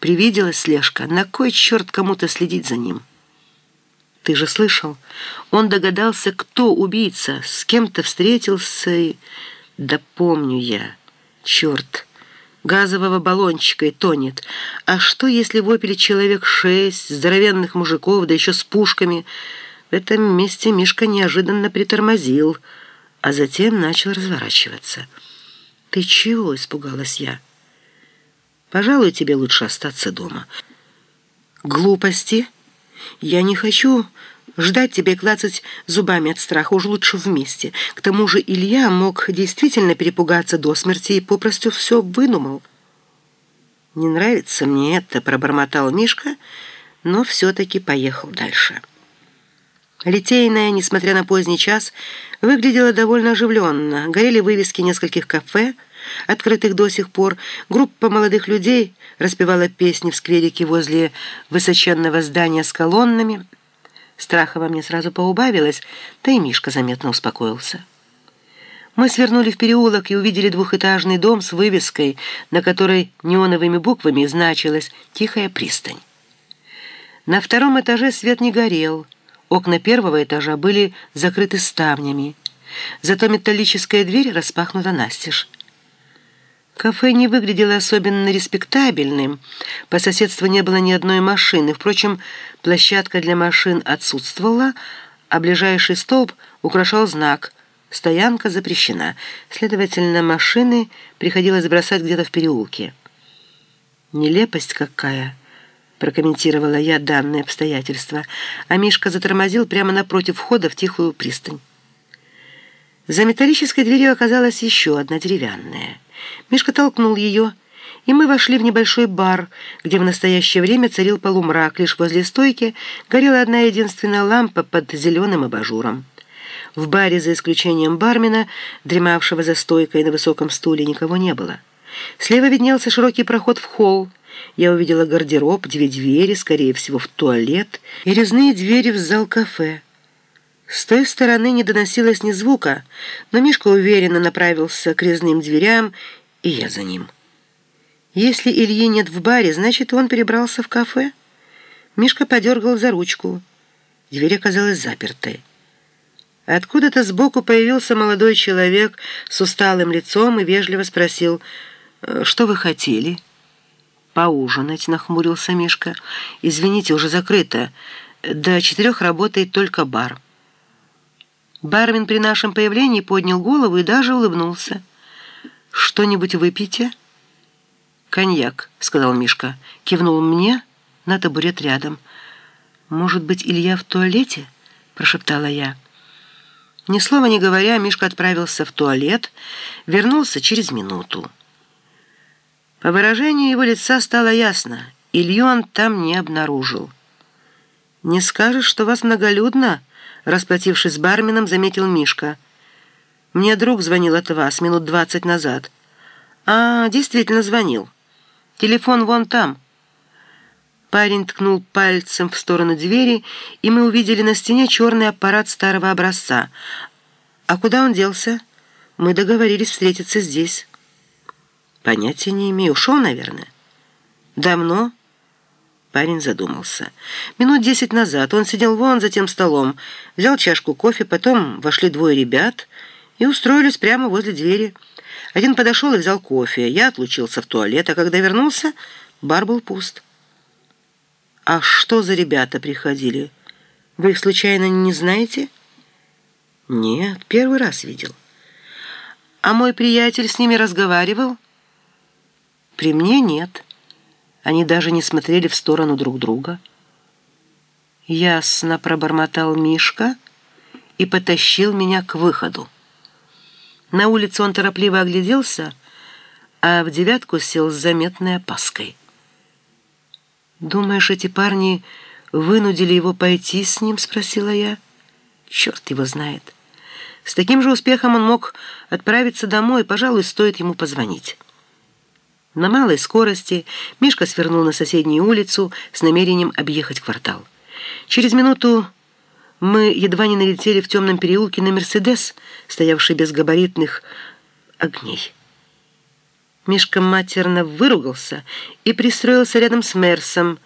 Привиделась слежка. На кой черт кому-то следить за ним? Ты же слышал? Он догадался, кто убийца, с кем-то встретился и... Да помню я. Черт. Газового баллончика и тонет. А что, если в опеле человек шесть, здоровенных мужиков, да еще с пушками? В этом месте Мишка неожиданно притормозил, а затем начал разворачиваться. «Ты чего?» — испугалась я. «Пожалуй, тебе лучше остаться дома». «Глупости? Я не хочу ждать тебя и клацать зубами от страха, уж лучше вместе. К тому же Илья мог действительно перепугаться до смерти и попросту все выдумал». «Не нравится мне это», — пробормотал Мишка, но все-таки поехал дальше. Литейная, несмотря на поздний час, выглядела довольно оживленно. Горели вывески нескольких кафе, открытых до сих пор. Группа молодых людей распевала песни в скверике возле высоченного здания с колоннами. Страха во мне сразу поубавилось, да и Мишка заметно успокоился. Мы свернули в переулок и увидели двухэтажный дом с вывеской, на которой неоновыми буквами значилась «Тихая пристань». На втором этаже свет не горел — Окна первого этажа были закрыты ставнями, зато металлическая дверь распахнута настежь. Кафе не выглядело особенно респектабельным. По соседству не было ни одной машины. Впрочем, площадка для машин отсутствовала, а ближайший столб украшал знак «Стоянка запрещена». Следовательно, машины приходилось бросать где-то в переулке. Нелепость какая! прокомментировала я данное обстоятельство, а Мишка затормозил прямо напротив входа в тихую пристань. За металлической дверью оказалась еще одна деревянная. Мишка толкнул ее, и мы вошли в небольшой бар, где в настоящее время царил полумрак, лишь возле стойки горела одна единственная лампа под зеленым абажуром. В баре, за исключением бармена, дремавшего за стойкой на высоком стуле, никого не было. Слева виднелся широкий проход в холл, я увидела гардероб, две двери, скорее всего, в туалет, и резные двери в зал кафе. С той стороны не доносилось ни звука, но Мишка уверенно направился к резным дверям, и я за ним. Если Ильи нет в баре, значит, он перебрался в кафе. Мишка подергал за ручку. Дверь оказалась запертой. Откуда-то сбоку появился молодой человек с усталым лицом и вежливо спросил, «Э, «Что вы хотели?» «Поужинать», — нахмурился Мишка. «Извините, уже закрыто. До четырех работает только бар». Бармен при нашем появлении поднял голову и даже улыбнулся. «Что-нибудь выпьете?» «Коньяк», — сказал Мишка. Кивнул мне на табурет рядом. «Может быть, Илья в туалете?» — прошептала я. Ни слова не говоря, Мишка отправился в туалет, вернулся через минуту. По выражению его лица стало ясно, Илью он там не обнаружил. «Не скажешь, что вас многолюдно?» Расплатившись с барменом, заметил Мишка. «Мне друг звонил от вас минут двадцать назад». «А, действительно звонил. Телефон вон там». Парень ткнул пальцем в сторону двери, и мы увидели на стене черный аппарат старого образца. «А куда он делся?» «Мы договорились встретиться здесь». Понятия не имею. Ушел, наверное. Давно? Парень задумался. Минут десять назад он сидел вон за тем столом, взял чашку кофе, потом вошли двое ребят и устроились прямо возле двери. Один подошел и взял кофе. Я отлучился в туалет, а когда вернулся, бар был пуст. «А что за ребята приходили? Вы их случайно не знаете?» «Нет, первый раз видел». «А мой приятель с ними разговаривал?» При мне нет. Они даже не смотрели в сторону друг друга. Ясно пробормотал Мишка и потащил меня к выходу. На улице он торопливо огляделся, а в девятку сел с заметной опаской. «Думаешь, эти парни вынудили его пойти с ним?» — спросила я. «Черт его знает. С таким же успехом он мог отправиться домой, пожалуй, стоит ему позвонить». На малой скорости Мишка свернул на соседнюю улицу с намерением объехать квартал. Через минуту мы едва не налетели в темном переулке на «Мерседес», стоявший без габаритных огней. Мишка матерно выругался и пристроился рядом с Мерсом,